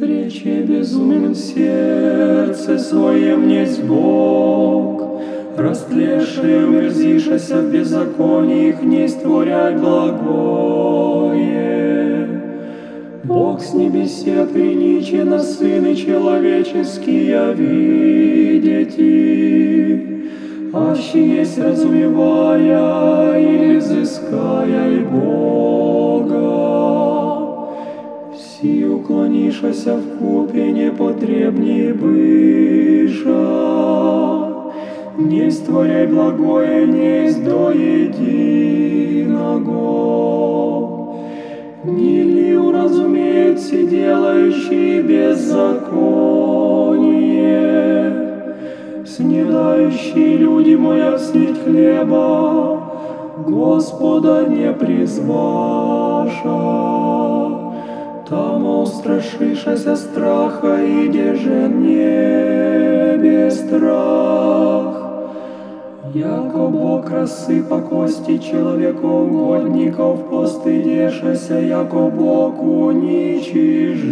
Речи безумен в сердце своем несть Бог, Растлевший умерзишася в беззаконии их не створяй благое. Бог с небесе приличен, сыны человеческие видите, Аще есть разумевая и изыская Си уклонишася в купе непотребнее быша, не створяй благое, не до единого. Не ли уразумеют все делающие беззаконие, снедающие люди моя снить хлеба, Господа не призваша. Устрашишася страха, и деже небе страх. Яко Бог рассыпа кости человеку угодников, постыдешася, яко Бог уничижих.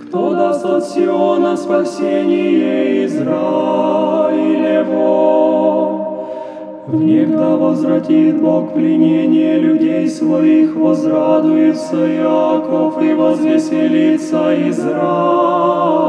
Кто даст от Сиона спасение Израилево? Внегда возвратит Бог пленение людей своих, возрадуется Яков и возвеселится Израиль.